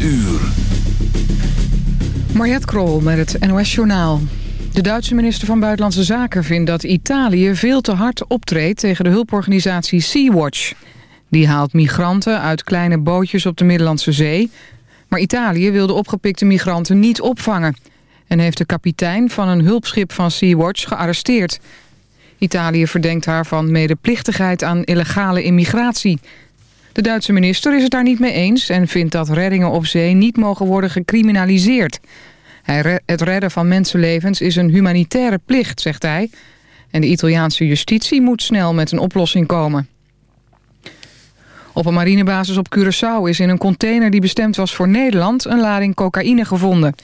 uur. Mariette Krol met het NOS Journaal. De Duitse minister van Buitenlandse Zaken vindt dat Italië veel te hard optreedt tegen de hulporganisatie Sea-Watch. Die haalt migranten uit kleine bootjes op de Middellandse Zee. Maar Italië wil de opgepikte migranten niet opvangen. En heeft de kapitein van een hulpschip van Sea-Watch gearresteerd. Italië verdenkt haar van medeplichtigheid aan illegale immigratie. De Duitse minister is het daar niet mee eens... en vindt dat reddingen op zee niet mogen worden gecriminaliseerd. Het redden van mensenlevens is een humanitaire plicht, zegt hij. En de Italiaanse justitie moet snel met een oplossing komen. Op een marinebasis op Curaçao is in een container die bestemd was voor Nederland... een lading cocaïne gevonden.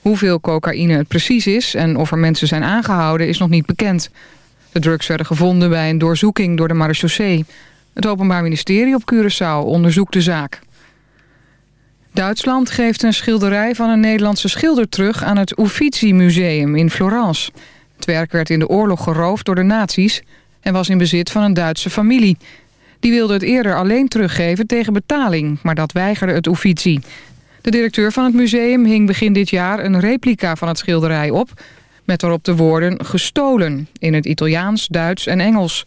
Hoeveel cocaïne het precies is en of er mensen zijn aangehouden is nog niet bekend. De drugs werden gevonden bij een doorzoeking door de marechaussee. Het Openbaar Ministerie op Curaçao onderzoekt de zaak. Duitsland geeft een schilderij van een Nederlandse schilder terug... aan het Uffizi-museum in Florence. Het werk werd in de oorlog geroofd door de nazi's... en was in bezit van een Duitse familie. Die wilde het eerder alleen teruggeven tegen betaling... maar dat weigerde het Uffizi. De directeur van het museum hing begin dit jaar een replica van het schilderij op... met erop de woorden gestolen in het Italiaans, Duits en Engels...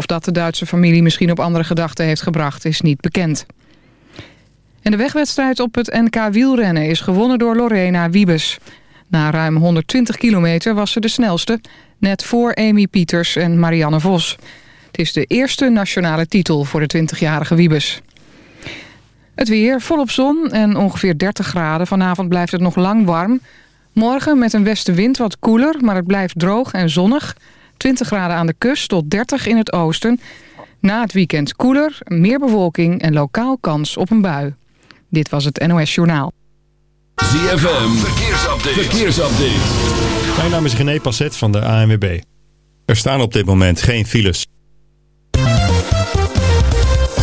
Of dat de Duitse familie misschien op andere gedachten heeft gebracht is niet bekend. En de wegwedstrijd op het NK wielrennen is gewonnen door Lorena Wiebes. Na ruim 120 kilometer was ze de snelste, net voor Amy Pieters en Marianne Vos. Het is de eerste nationale titel voor de 20-jarige Wiebes. Het weer volop zon en ongeveer 30 graden. Vanavond blijft het nog lang warm. Morgen met een westenwind wat koeler, maar het blijft droog en zonnig. 20 graden aan de kust tot 30 in het oosten. Na het weekend koeler, meer bewolking en lokaal kans op een bui. Dit was het NOS Journaal. ZFM, verkeersupdate. verkeersupdate. Mijn naam is René Passet van de ANWB. Er staan op dit moment geen files.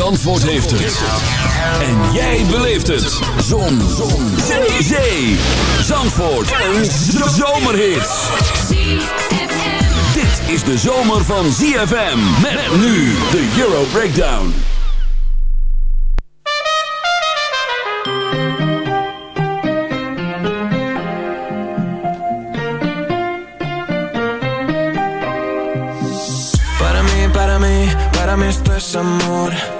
Zandvoort heeft het. En jij beleeft het. Zon. Zon. Zee. Zee. Zandvoort. Een zomerhit. Dit is de zomer van ZFM. Met nu de Euro Breakdown. Para mí, para mí, para es amor.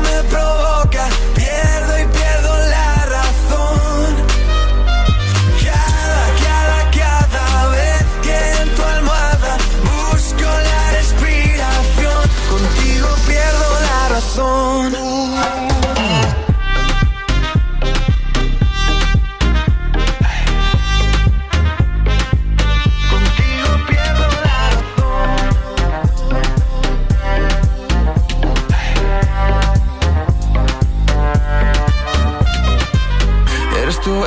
me provoca.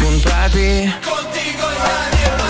incontrati. Contigo in radio.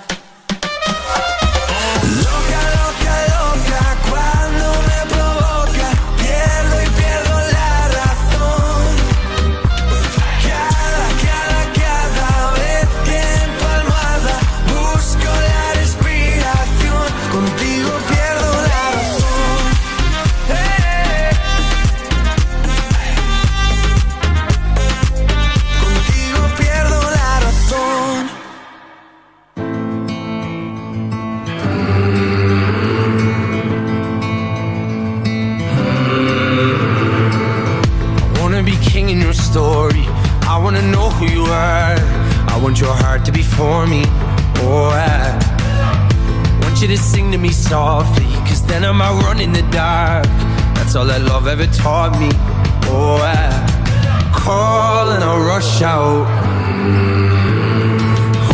Want your heart to be for me. Oh, I want you to sing to me softly. Cause then I might run in the dark. That's all that love ever taught me. Oh, I call and I rush out.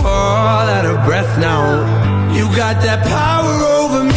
All out of breath now. You got that power over me.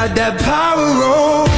Got that power over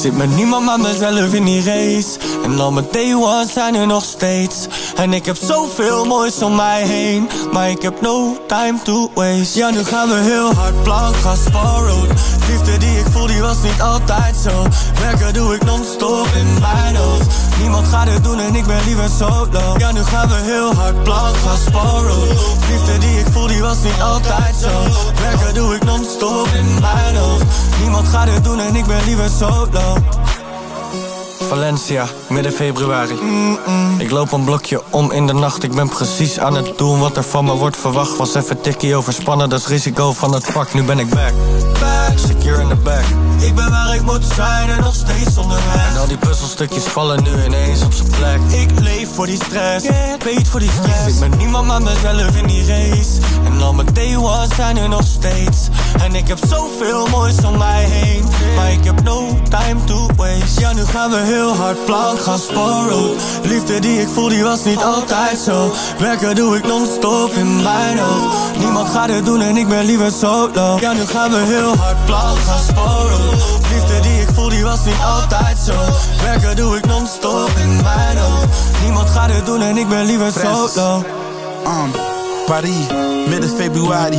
zit met niemand maar mezelf in die race En al mijn day ones zijn er nog steeds En ik heb zoveel moois om mij heen Maar ik heb no time to waste. Ja, nu gaan we heel hard blank gaan road Liefde die ik voel, die was niet altijd zo. Werken doe ik non-stop in mijn hoofd. Niemand gaat het doen en ik ben liever solo. Ja, nu gaan we heel hard blank gaan road Liefde die ik voel, die was niet altijd zo. Werken doe ik non-stop in mijn hoofd. Niemand gaat het doen en ik ben liever solo Valencia, midden februari. Ik loop een blokje om in de nacht. Ik ben precies aan het doen wat er van me wordt verwacht. Was even tikkie overspannen, dat is risico van het vak. Nu ben ik back, back, secure in the back. Ik ben waar ik moet zijn en nog steeds onderweg En al die puzzelstukjes vallen nu ineens op zijn plek. Ik leef voor die stress, weet voor die stress. Ik met niemand maar mezelf in die race. En al mijn day ones zijn er nog steeds En ik heb zoveel moois om mij heen. Maar ik heb no time to waste. Ja, nu gaan we heel hard blank gaan sporen Liefde die ik voel, die was niet altijd zo. Werken doe ik non-stop in mijn hoofd. Niemand gaat het doen en ik ben liever solo. Ja, nu gaan we heel hard blank gaan sporen Liefde die ik voel, die was niet altijd zo. Werken doe ik non-stop in mijn hoofd. Niemand gaat het doen en ik ben liever solo. Um, Paris, midden februari.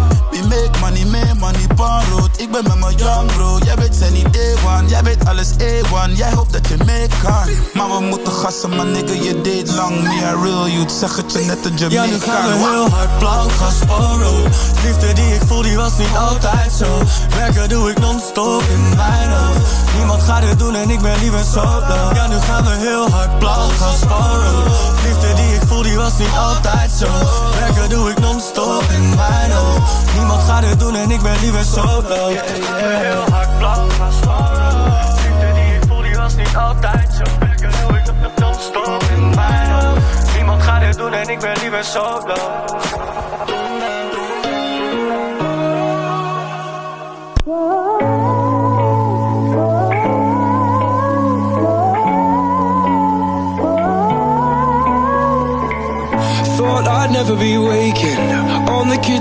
We make money, make money, pan road. Ik ben met mijn young bro. Jij weet zijn niet A1, jij weet alles A1. Jij hoopt dat je mee kan. Maar we moeten gassen, maar nigga, je deed lang. A real youth, zeg het je net een Ja, Jamaican. nu gaan we heel hard blank gaan sporen Liefde die ik voel, die was niet altijd zo Werken doe ik non-stop in mijn hoofd Niemand gaat het doen en ik ben liever solo Ja, nu gaan we heel hard blank gaan sporen Liefde die ik voel, die was niet altijd zo Werken doe ik non-stop in mijn hoofd Niemand gaat het doen en ik ben liever solo. Ja, heel hard blank gaan sporen Liefde die ik voel, die was niet altijd zo Werken doe ik non-stop in mijn hoofd Niemand gaat het doen en ik ben liever solo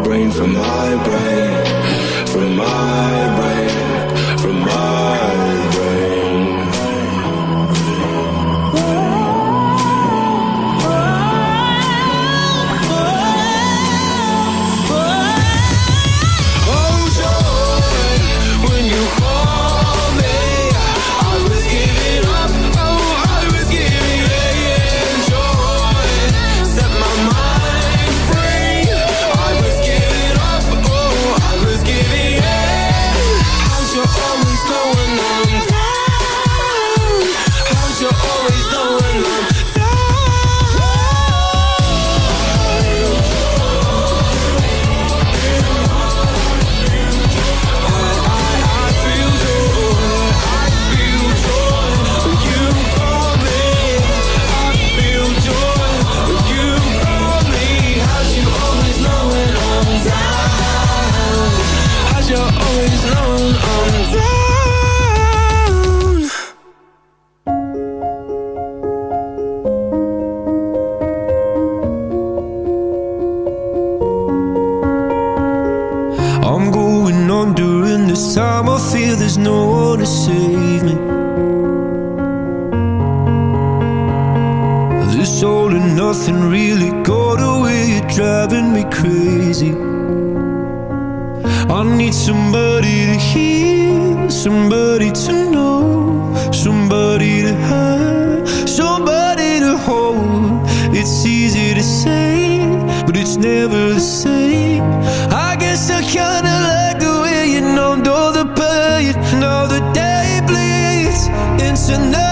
brain, from my I need somebody to hear, somebody to know, somebody to have, somebody to hold. It's easy to say, but it's never the same. I guess I kinda like the way you numbed all the pain. Now the day bleeds into nightfall,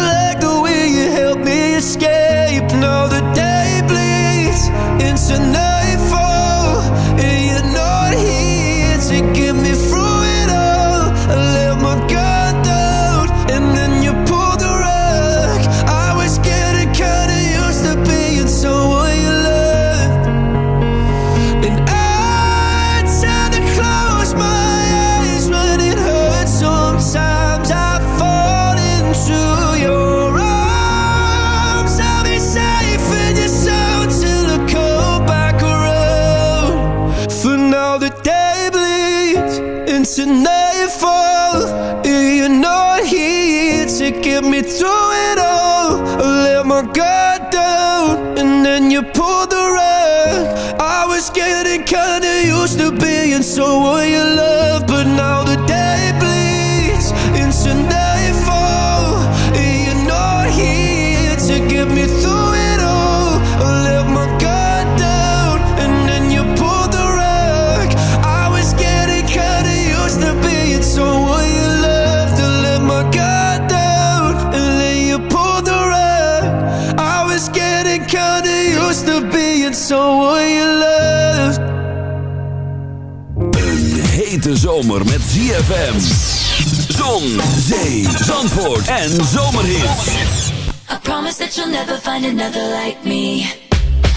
to get me through it all. I let my guard down and then you pulled the rug. I was getting kinda used to being someone you love But now the day hete zomer met ZFM. Zon, zee, zandvoort en zomerhits. I promise that you'll never find another like me.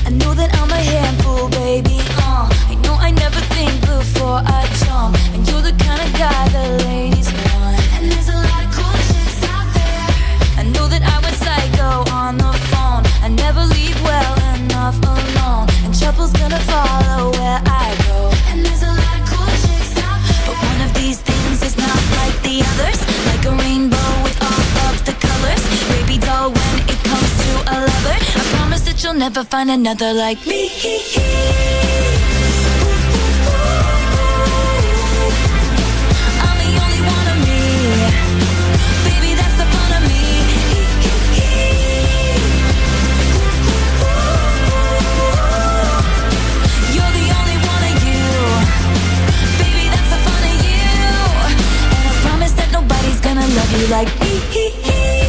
I know that I'm a handful, baby. Uh, I know I never think before I jump, and you're the kind of guy that ladies want. And there's a lot of cool chicks out there. I know that I went psycho on the phone. I never leave well enough alone, and trouble's gonna follow where I go. And there's a others. Like a rainbow with all of the colors. Baby doll, when it comes to a lover, I promise that you'll never find another like me. you like me.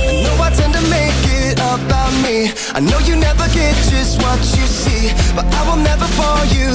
I know I tend to make it about me. I know you never get just what you see, but I will never bore you,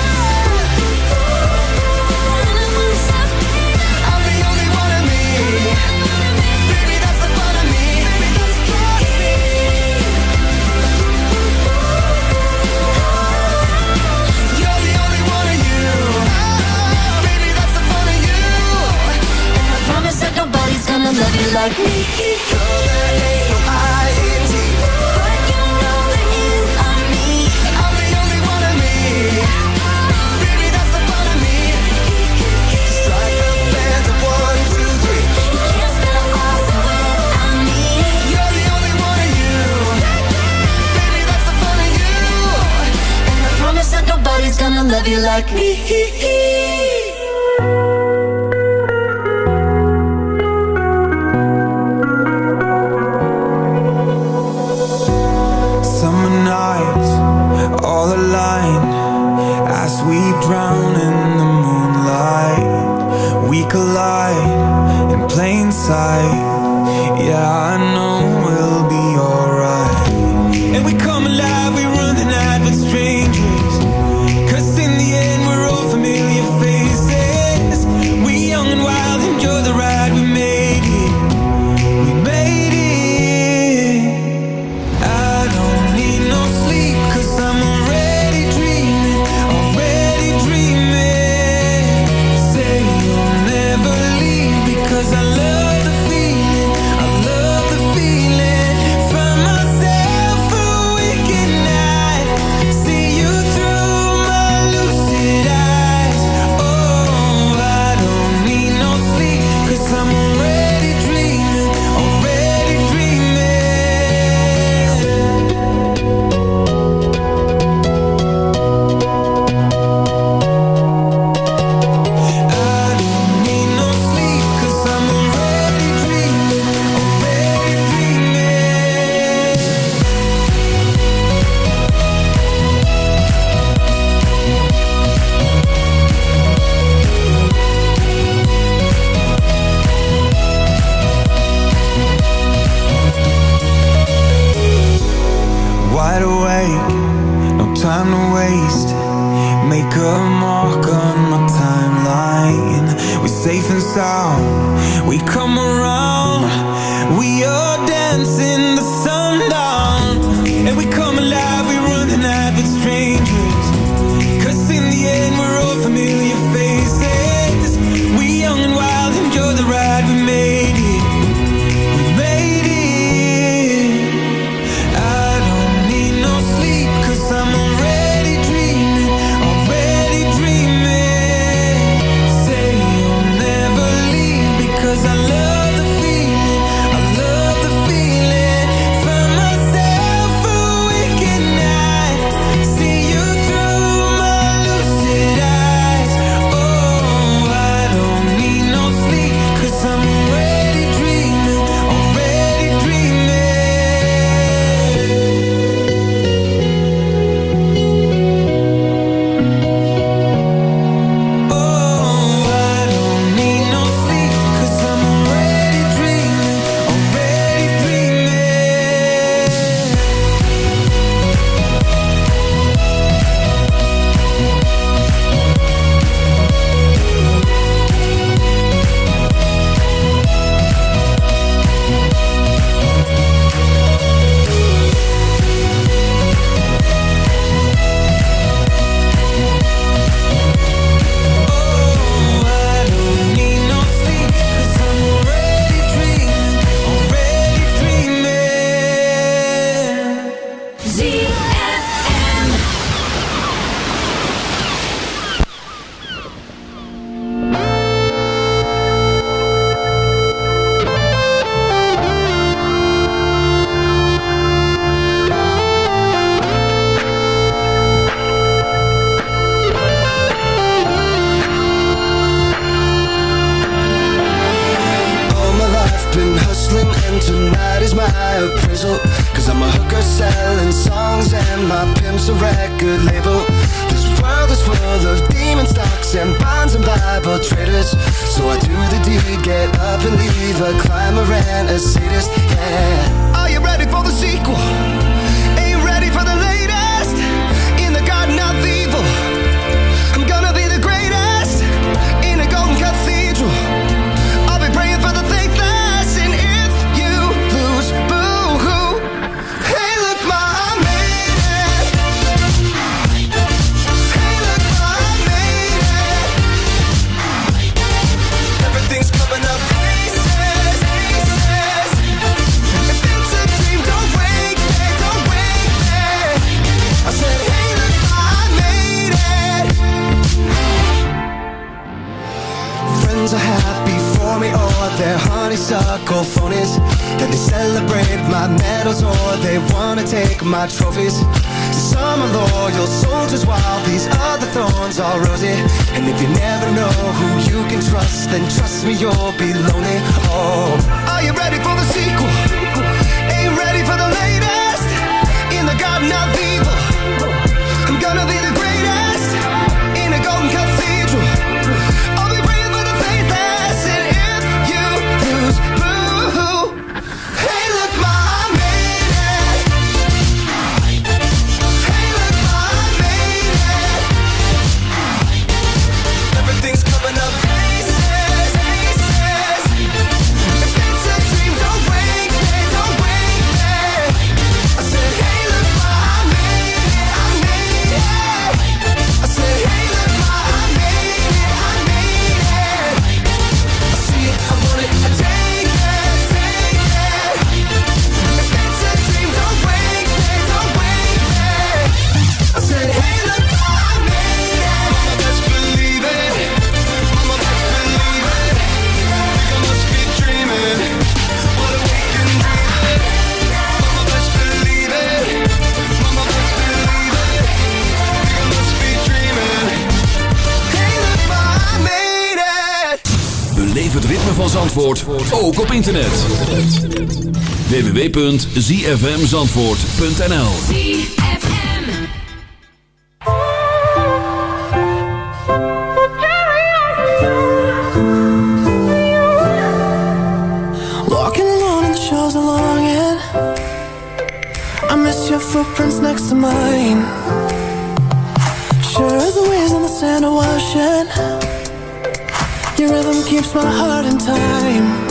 gonna love you like me. You're the But you know me. I'm the only one of me. Baby, that's the of me. Strike band one, two, three. You can't me. You're the only one of you. Baby, that's the fun of you. And I promise that nobody's gonna love you like me. drown in the moonlight. We collide in plain sight. sound. We come around. internet. www.zfmzandvoort.nl Walking alone in the shores along it I miss your footprints next to mine. Sure as the waves on the sand are washing. Your rhythm keeps my heart in time.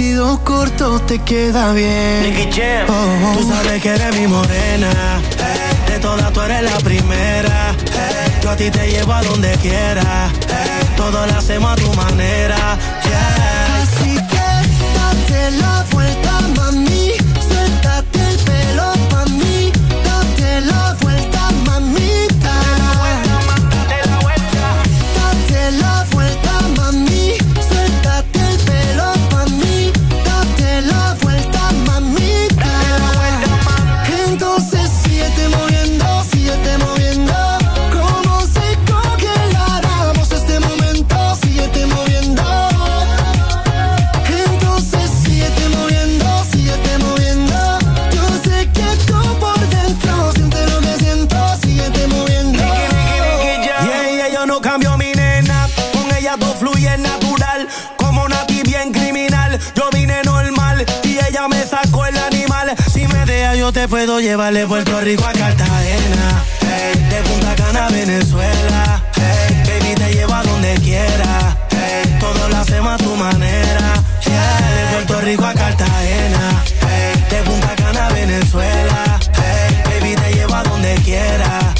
Vestido corto te queda bien. Nicky Jam, Oh. tú sabes que eres mi morena. De todas tú eres la primera. Yo a ti te llevo a donde quiera. Todo lo hacemos a tu manera. Yeah. Así que date la vuelta, mami. Puedo llevar de Puerto Rico a Cartagena. De Punta Cana a Venezuela. Hey, baby, te llevo a donde quiera. Hey, todo lo hacemos a tu manera. De Puerto Rico a Cartagena. De Punta Cana a Venezuela. Baby, te llevo a donde quiera.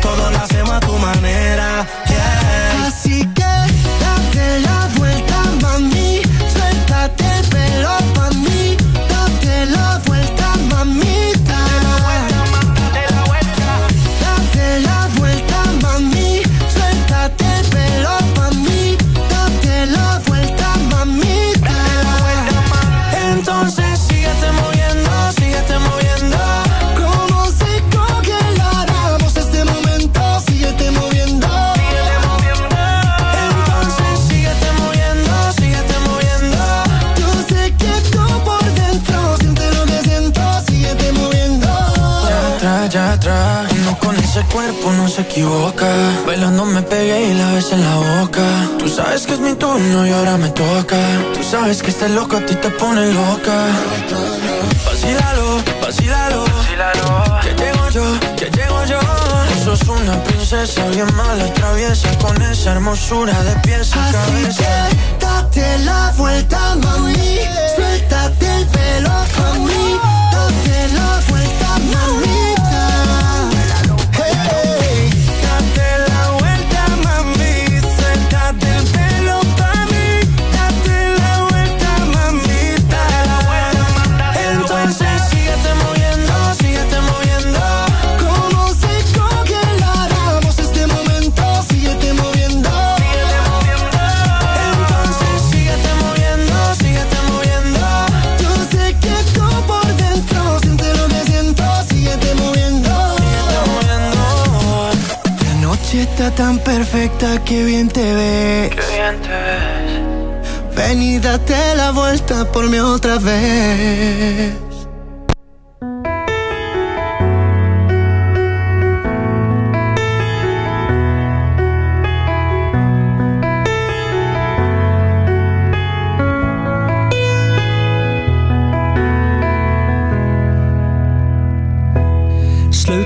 Todo lo hacemos a tu manera. Sabes que es mi turno y ahora me toca. Tú sabes que este loco a ti te pone loca. Vacílalo, vacílalo. Que llego yo, que llego yo. Tú sos una princesa bien mala, traviesa. Con esa hermosura de pies a Así cabeza. que date la vuelta, mami. Suéltate el pelo pa' mí. Date la vuelta, tan perfecta que bien te ves. Qué bien te ves. Ven y date la vuelta por mí otra vez.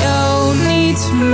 you need me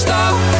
stop.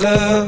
love.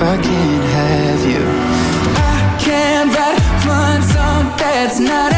if I can't have you. I can't write one song that's not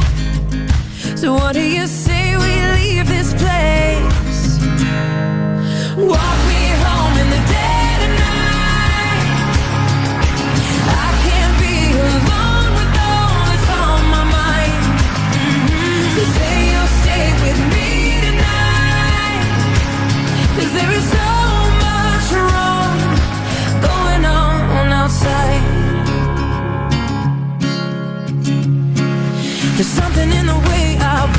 So what do you say we leave this place? Walk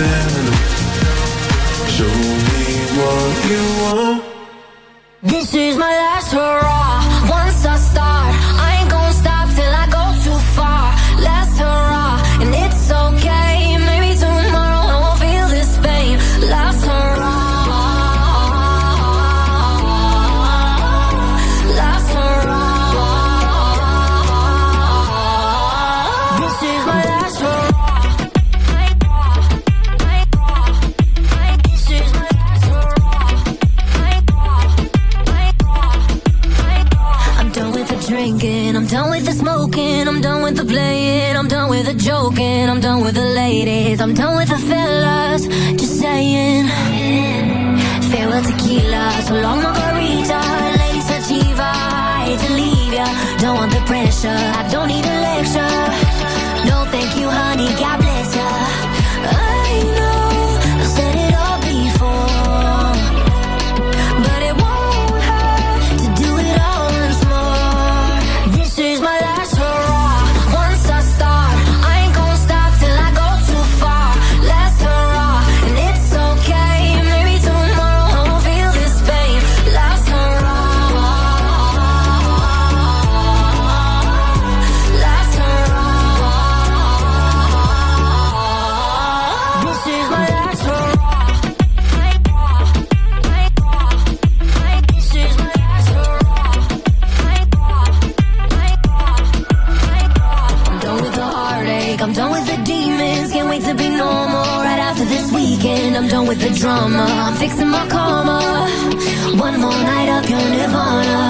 open your. One more night of your nirvana.